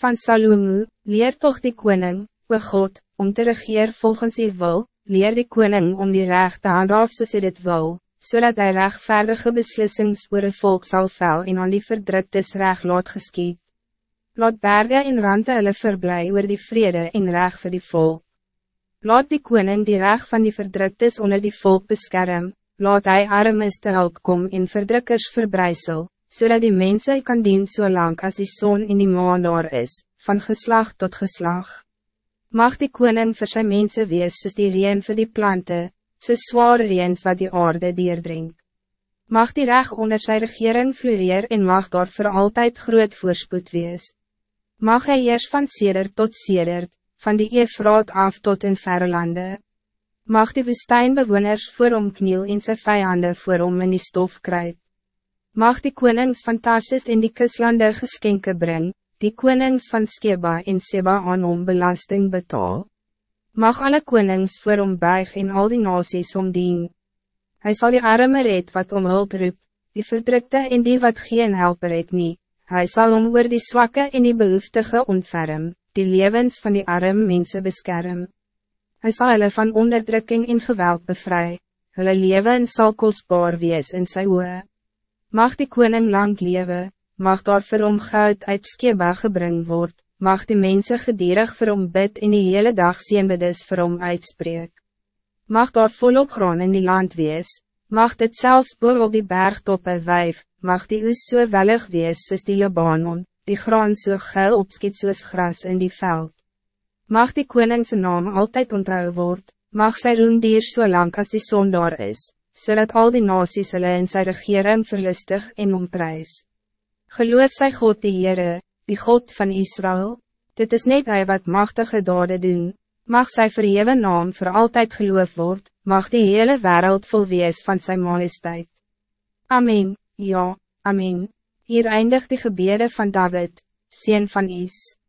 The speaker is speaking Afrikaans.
van Salomo, leer toch die koning, o God, om te regeer volgens die wil, leer die koning om die recht te handhaaf soos hy dit wil, zodat so hij rechtvaardige beslissings oor een volk zal vel en aan die verdruktes recht laat geskiet. Laat berge en rande hulle verblij oor die vrede en recht voor die volk. Laat die koning die recht van die verdruktes onder die volk bescherm, laat hij armes te hulp kom en verdrukkers verbrijsel, zodat die mensen kan dien zo so lang als die zon in die maan daar is, van geslag tot geslag. Mag die koning voor zijn mensen wees soos die reen voor die planten, soos zware reens wat die aarde deerdrink. Mag die reg onder sy regering floreer en mag daar voor altijd groot voorspoed wees. Mag hij eers van seder tot sedert, van die Efraat af tot in verre lande. Mag die woestijnbewoners voor hom kniel en sy vijanden voor hom in die stof kruid. Mag die konings van Tarsis in die kuslande geskenke brengen, die konings van Skeba en Seba aan hom belasting betaal. Mag alle konings voor hom buig en al die nasies om dien. Hy sal die arme red wat om hulp roep, die verdrukte en die wat geen helper het nie. Hy sal om oor die zwakke en die behoeftige ontferm, die levens van die arme mensen bescherm. Hij zal hulle van onderdrukking en geweld bevry, hulle leven sal kostbaar wees in sy oe. Mag die koning lang leven, mag daar vir hom goud uit Skeba gebring word, mag die mensen gedierig vir hom bid en die hele dag seenbidis vir hom uitspreek. Mag daar volop graan in die land wees, mag dit zelfs boor op die bergtoppe wijf, mag die oes so wellig wees soos die Libanon, die graan so geil opskiet soos gras in die veld. Mag die koningse naam altijd onthou word, mag sy roem dier so lang as die son daar is, zodat al die nasies hulle in sy regering verlustig en omprys. Geloof sy God die Heere, die God van Israël. Dit is niet hij wat machtige dade doen. Mag sy verhewe naam voor altijd geloof word, mag die hele wereld vol wees van zijn majesteit. Amen, ja, amen. Hier eindigt die gebede van David, sien van Is.